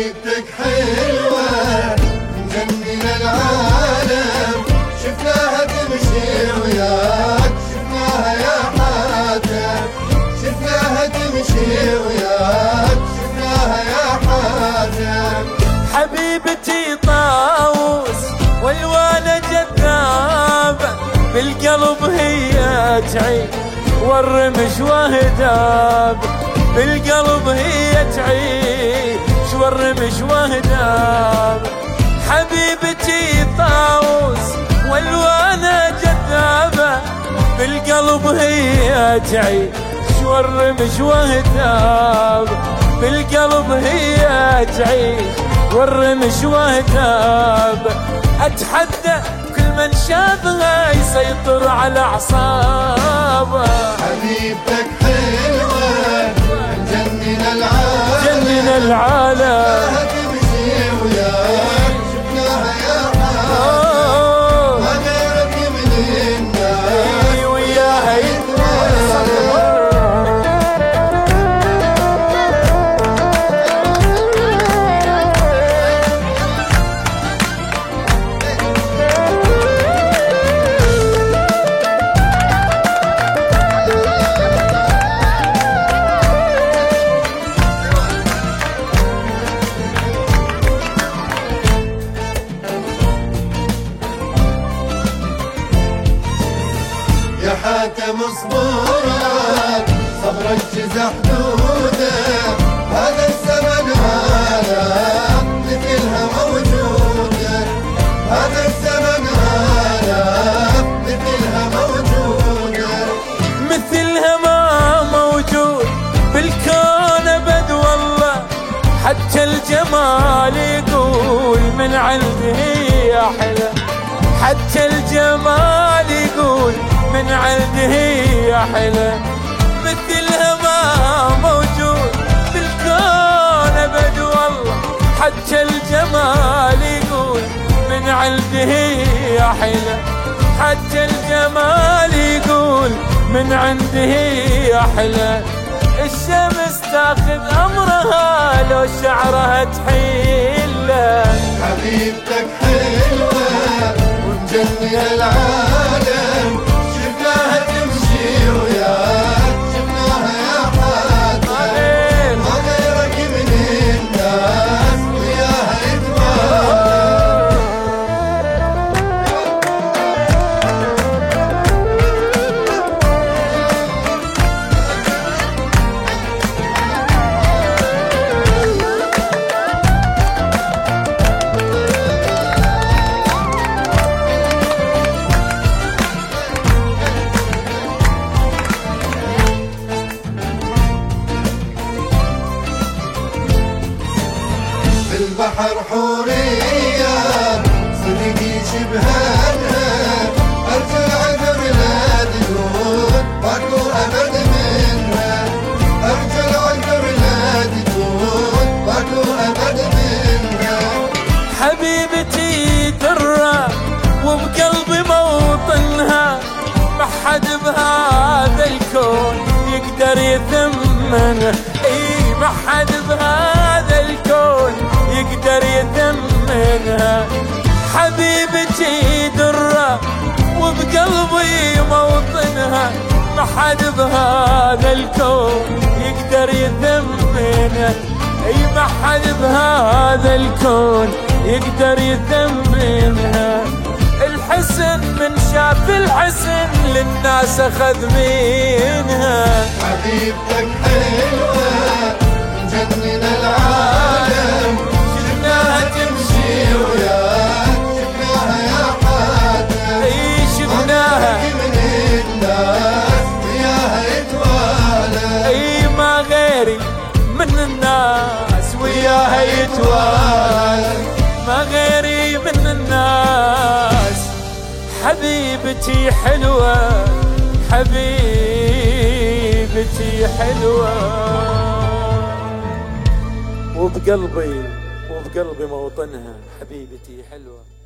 حبيبتك حلوة مجنن العالم. شفناها تمشي وياك شفناها يا حاتم. شفناها تمشي وياك شفناها يا حاتم. حبيبتي طاوس والوالة جذابة بالقلب هي تعيب والرمش وهداب بالقلب هي تعيب. والرمش وهداب. حبيبتي طاوس والوانه جذابه بالقلب هي تعيش. والرمش وهداب بالقلب هي تعيش. والرمش وهداب أتحدى كل من شافها يسيطر على أعصابه. يا حاتم اصبرك صبرك جزع حدوده. هذا الزمن هذا مثلها موجودة. هذا الزمن هذا مثلها موجودة. مثلها ما موجود بالكون أبد والله. حتى الجمال يقول من عنده حلا حتى الجمال يقول من عنده يا حلا مثلها ما موجود بالكون أبد والله. حتى الجمال يقول من عنده يا حلا حتى الجمال يقول من عنده يا حلا الشمس تاخذ أمرها لو شعرها تحيله. حبيبتك حلوة ومجنن العالم. البحر حورية صدقي ماكو أبد حبيبتي وبقلبي موطنها ما حد بهذا الكون يقدر يثمنها إي ما حد بهذا حبيبتي درة وبقلبي موطنها ما حد بهذا الكون يقدر يثمنها أي ما حد بهذا الكون يقدر يثمنها الحسن من شاف الحسن للناس أخذ منها. حبيبتك حلوة غيري من الناس وياها يتوالى ما غيري من الناس. حبيبتي حلوة حبيبتي حلوة. وبقلبي وبقلبي موطنها حبيبتي حلوة.